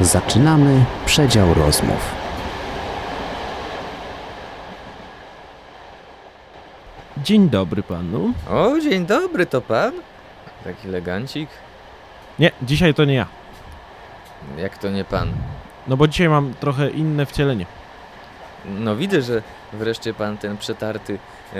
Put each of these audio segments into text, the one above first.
Zaczynamy przedział rozmów. Dzień dobry panu. O, dzień dobry, to pan? Taki elegancik? Nie, dzisiaj to nie ja. Jak to nie pan? No bo dzisiaj mam trochę inne wcielenie. No widzę, że wreszcie pan ten przetarty e,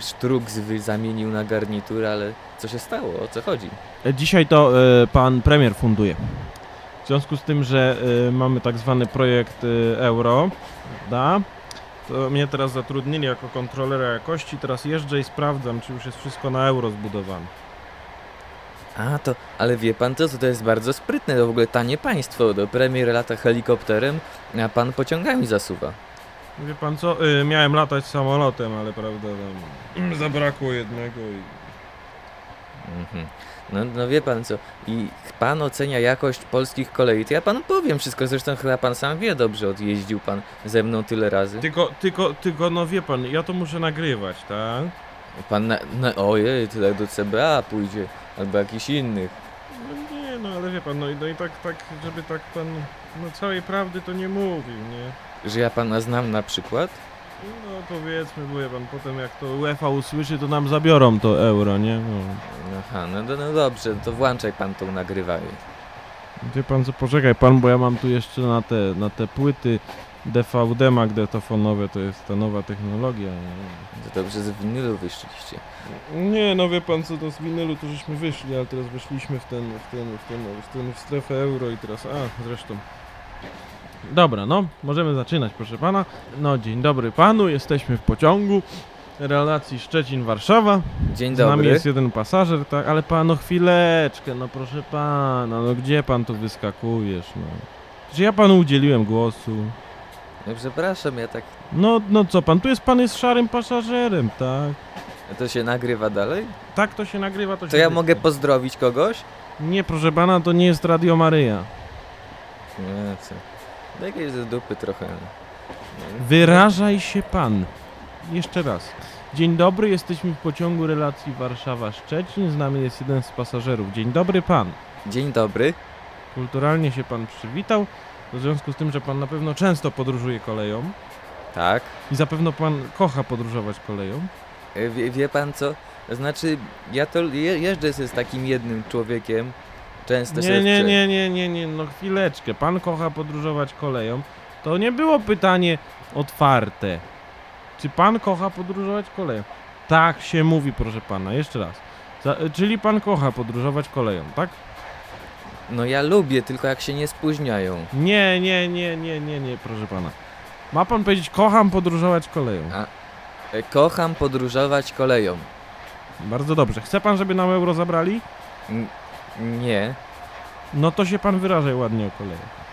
sztruk zamienił na garnitur, ale co się stało? O co chodzi? E, Dzisiaj to e, pan premier funduje. W związku z tym, że e, mamy tak zwany projekt e, euro, da, to mnie teraz zatrudnili jako kontrolera jakości. Teraz jeżdżę i sprawdzam, czy już jest wszystko na euro zbudowane. A, to, ale wie pan co, to jest bardzo sprytne, to w ogóle tanie państwo. Do premier lata helikopterem, a pan pociągami zasuwa. Wie pan co, e, miałem latać samolotem, ale prawda, tam zabrakło jednego i... Mhm. No, no wie pan co, i pan ocenia jakość polskich kolei, to ja panu powiem wszystko, zresztą chyba pan sam wie dobrze, odjeździł pan ze mną tyle razy. Tylko, tylko, tylko, no wie pan, ja to muszę nagrywać, tak? Pan na, na ojej, tyle do CBA pójdzie, albo jakichś innych. No nie, no ale wie pan, no i, no i tak, tak, żeby tak pan, no całej prawdy to nie mówił, nie? Że ja pana znam na przykład? No powiedzmy, bo wie pan, potem jak to UEFA usłyszy, to nam zabiorą to euro, nie? No. Aha, no, no, no dobrze, to włączaj pan tą nagrywaj. Wie pan co, poczekaj pan, bo ja mam tu jeszcze na te, na te płyty DVD magnetofonowe, to jest ta nowa technologia. Nie? To dobrze z winylu wyszliście. Nie, no wie pan co, to z winylu to żeśmy wyszli, ale teraz weszliśmy w ten, w ten, w ten, w ten, w strefę euro i teraz, a zresztą. Dobra, no, możemy zaczynać, proszę pana. No, dzień dobry panu, jesteśmy w pociągu relacji Szczecin-Warszawa. Dzień Z nami dobry. jest jeden pasażer, tak, ale pano chwileczkę, no proszę pana, no gdzie pan tu wyskakujesz, no. Czy ja panu udzieliłem głosu? No przepraszam, ja tak... No, no co pan, tu jest pan jest szarym pasażerem, tak? To się nagrywa dalej? Tak to się nagrywa, to się To ja wytnie. mogę pozdrowić kogoś? Nie, proszę pana, to nie jest Radio Maryja. Nie, co? Do jakiejś do dupy trochę. No. Wyrażaj się pan. Jeszcze raz. Dzień dobry, jesteśmy w pociągu relacji Warszawa-Szczecin. Z nami jest jeden z pasażerów. Dzień dobry pan. Dzień dobry. Kulturalnie się pan przywitał. W związku z tym, że pan na pewno często podróżuje koleją Tak. i zapewne pan kocha podróżować koleją. E, Wie, wie pan co? Znaczy, ja to je, jeżdżę z takim jednym człowiekiem. Często sobie Nie, nie, nie, nie, nie, nie, no chwileczkę. Pan kocha podróżować koleją. To nie było pytanie otwarte. Czy pan kocha podróżować koleją? Tak się mówi, proszę pana. Jeszcze raz. Za, czyli pan kocha podróżować koleją, tak? No ja lubię, tylko jak się nie spóźniają. Nie, nie, nie, nie, nie, nie, proszę pana. Ma pan powiedzieć, kocham podróżować koleją. A- E, Kocham podróżować koleją. Bardzo dobrze. Chce pan, żeby nam euro zabrali? N- nie. No to się pan wyrażaj ładnie o kolejach.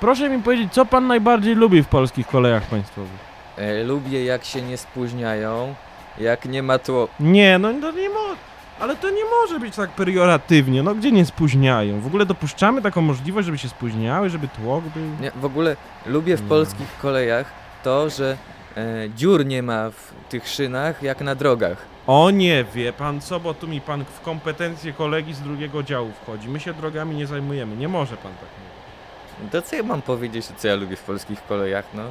Proszę mi powiedzieć, co pan najbardziej lubi w polskich kolejach państwowych? E, lubię jak się nie spóźniają, jak nie ma tło... Nie, no to nie może. Ale to nie może być tak perioratywnie, no gdzie nie spóźniają? W ogóle dopuszczamy taką możliwość, żeby się spóźniały, żeby tłok był? Nie, w ogóle lubię w Nie. polskich kolejach to, że e, dziur nie ma w tych szynach jak na drogach. O nie, wie pan co, bo tu mi pan w kompetencje kolegi z drugiego działu wchodzi. My się drogami nie zajmujemy, nie może pan tak mówić. To co ja mam powiedzieć, co ja lubię w polskich kolejach, no?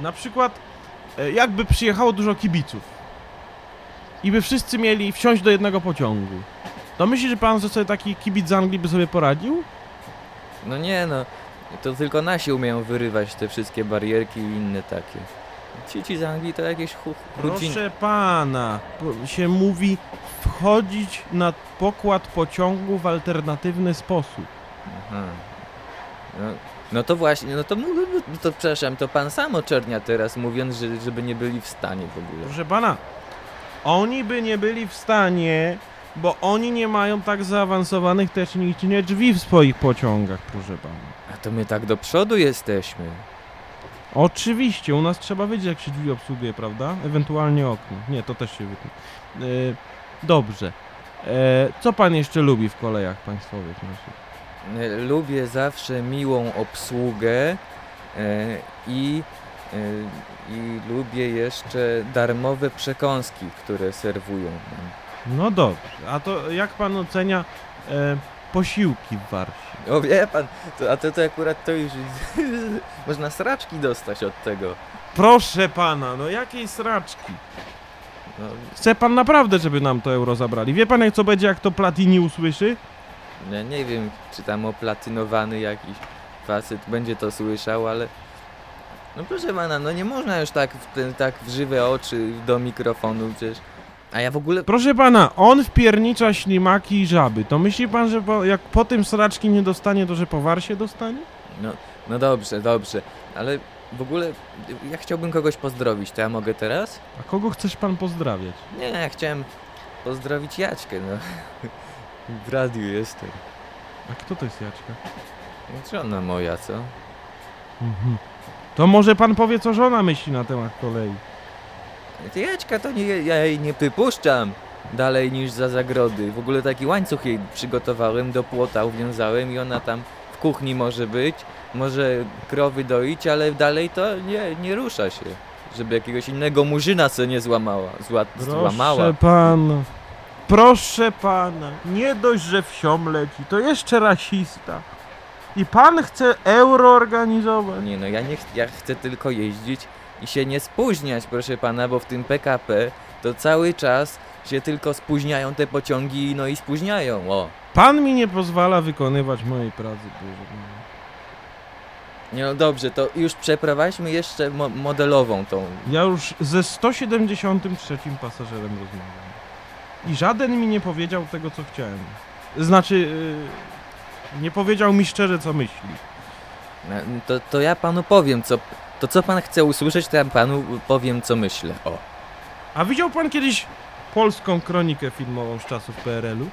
Na przykład, e, jakby przyjechało dużo kibiców i by wszyscy mieli wsiąść do jednego pociągu, to myśli, że pan, że sobie taki kibic z Anglii by sobie poradził? No nie no, to tylko nasi umieją wyrywać te wszystkie barierki i inne takie. Ci, ci z Anglii to jakieś hu-. Proszę pana, się mówi wchodzić na pokład pociągu w alternatywny sposób. Aha. No, no to właśnie, no to, mu- no to przepraszam, to pan sam oczernia teraz, mówiąc, że, żeby nie byli w stanie w ogóle. Proszę pana, oni by nie byli w stanie, bo oni nie mają tak zaawansowanych technicznie drzwi w swoich pociągach, proszę pana. A to my tak do przodu jesteśmy. Oczywiście, u nas trzeba wiedzieć, jak się drzwi obsługuje, prawda? Ewentualnie okno. Nie, to też się wytnie. Yy, dobrze. E, co pan jeszcze lubi w kolejach państwowych? E, Lubię zawsze miłą obsługę e, i, e, i lubię jeszcze darmowe przekąski, które serwują nam. No dobrze. A to jak pan ocenia e, posiłki w Warsie. O wie pan, to, a to, to akurat to już... Można sraczki dostać od tego. Proszę pana, no jakiej sraczki? No, Chce pan naprawdę, żeby nam to euro zabrali? Wie pan jak co będzie, jak to Platini usłyszy? ja nie wiem, czy tam oplatynowany jakiś facet będzie to słyszał, ale... No proszę pana, no nie można już tak w, ten, tak w żywe oczy do mikrofonu przecież. A ja w ogóle... Proszę pana, on wpiernicza ślimaki i żaby. To myśli pan, że po, jak po tym sraczki nie dostanie, to że po Warsie dostanie? No, no dobrze, dobrze, ale w ogóle ja chciałbym kogoś pozdrowić, to ja mogę teraz? A kogo chcesz pan pozdrawiać? Nie, ja chciałem pozdrowić Jaćkę, no. W radiu jestem. A kto to jest Jaczka? Żona moja, co? Mhm. To może pan powie, co żona myśli na temat kolei. Ty Jaćka to nie, ja jej nie wypuszczam dalej niż za zagrody. W ogóle taki łańcuch jej przygotowałem, do płota uwiązałem i ona tam kuchni może być, może krowy doić, ale dalej to nie, nie rusza się. Żeby jakiegoś innego murzyna co nie złamała. Zła, złamała. Proszę pana. Proszę pana. Nie dość, że wsiom leci, to jeszcze rasista. I pan chce euro organizować? Nie no, ja nie ja chcę tylko jeździć i się nie spóźniać, proszę pana, bo w tym PKP to cały czas się tylko spóźniają te pociągi, no i spóźniają, o. Pan mi nie pozwala wykonywać mojej pracy. Nie no dobrze, to już przeprowadźmy jeszcze mo modelową tą. Ja już ze 173 pasażerem rozmawiam. I żaden mi nie powiedział tego, co chciałem. Znaczy, yy, nie powiedział mi szczerze, co myśli. No, To, to ja panu powiem, co. To co pan chce usłyszeć, to ja panu powiem, co myślę, o. A widział pan kiedyś polską kronikę filmową z czasów PRL-u?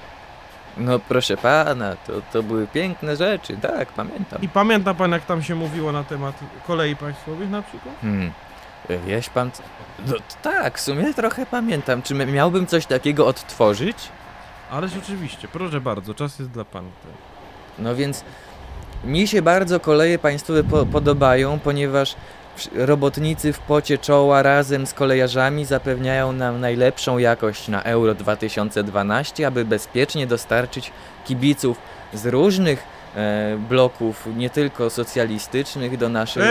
No proszę pana, to, to były piękne rzeczy, tak, pamiętam. I pamięta pan, jak tam się mówiło na temat kolei państwowych na przykład? Hmm. Wieś pan. co- No t- tak, w sumie trochę pamiętam. Czy m- miałbym coś takiego odtworzyć? Ależ oczywiście, proszę bardzo, czas jest dla pana. No więc mi się bardzo koleje państwowe po podobają, ponieważ robotnicy w pocie czoła razem z kolejarzami zapewniają nam najlepszą jakość na Euro 2012, aby bezpiecznie dostarczyć kibiców z różnych e, bloków, nie tylko socjalistycznych, do naszej... Eee,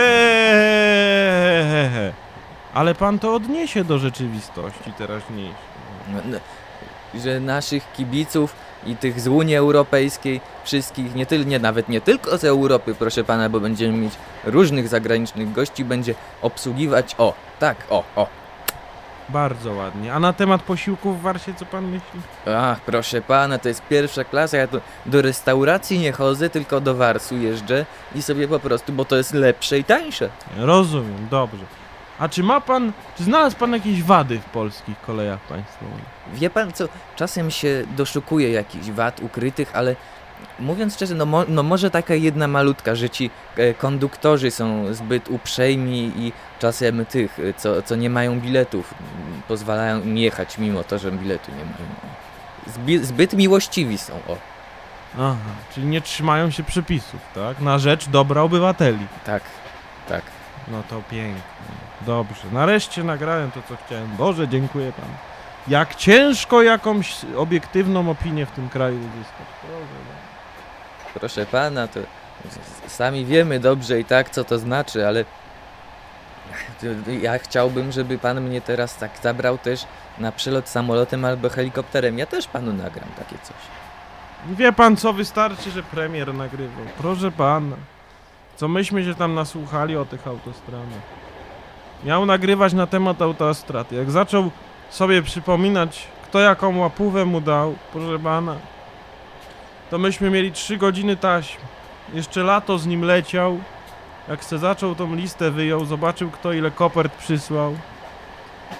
ale pan to odniesie do rzeczywistości teraźniejszej. No, no, że naszych kibiców i tych z Unii Europejskiej, wszystkich, nie, tyl, nie nawet nie tylko z Europy, proszę pana, bo będziemy mieć różnych zagranicznych gości, będzie obsługiwać, o, tak, o, o, Bardzo ładnie. A na temat posiłków w Warsie, co pan myśli? ach, proszę pana, to jest pierwsza klasa, ja do, do restauracji nie chodzę, tylko do Warsu jeżdżę i sobie po prostu, bo to jest lepsze i tańsze. Rozumiem, dobrze. A czy ma pan, czy znalazł pan jakieś wady w polskich kolejach państwowych? Wie pan co, czasem się doszukuje jakichś wad ukrytych, ale mówiąc szczerze, no, mo, no może taka jedna malutka, że ci e, konduktorzy są zbyt uprzejmi i czasem tych, e, co, co nie mają biletów, m, pozwalają im jechać mimo to, że biletu nie mają. Zbi, zbyt miłościwi są, o, Aha, czyli nie trzymają się przepisów, tak? Na rzecz dobra obywateli. tak, tak. No to pięknie. Dobrze. Nareszcie nagrałem to, co chciałem. Boże, dziękuję panu. Jak ciężko jakąś obiektywną opinię w tym kraju uzyskać. Proszę bardzo. Proszę pana, to sami wiemy dobrze i tak, co to znaczy, ale ja chciałbym, żeby pan mnie teraz tak zabrał też na przelot samolotem albo helikopterem. Ja też panu nagram takie coś. Wie pan co, wystarczy, że premier nagrywał. Proszę pana. Co myśmy się tam nasłuchali o tych autostradach. Miał nagrywać na temat autostrad. Jak zaczął sobie przypominać, kto jaką łapówę mu dał, proszę pana, to myśmy mieli 3 godziny taśm. Jeszcze lato z nim leciał. Jak se zaczął tą listę wyjął, zobaczył kto ile kopert przysłał.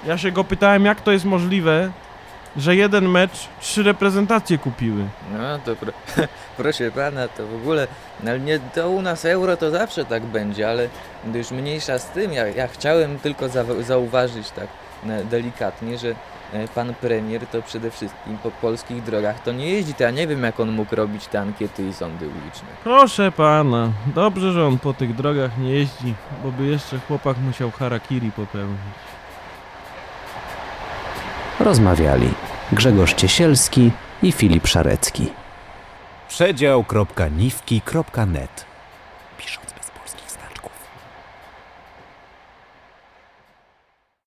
Ja się go pytałem, jak to jest możliwe, że jeden mecz trzy reprezentacje kupiły. No to pro, proszę pana, to w ogóle, no ale nie, to u nas euro to zawsze tak będzie, ale już mniejsza z tym, ja, ja chciałem tylko zawa- zauważyć tak e, delikatnie, że e, pan premier to przede wszystkim po polskich drogach to nie jeździ, to ja nie wiem jak on mógł robić te ankiety i sądy uliczne. Proszę pana, dobrze, że on po tych drogach nie jeździ, bo by jeszcze chłopak musiał harakiri popełnić. Rozmawiali Grzegorz Ciesielski i Filip Szarecki. przedział.niwki.net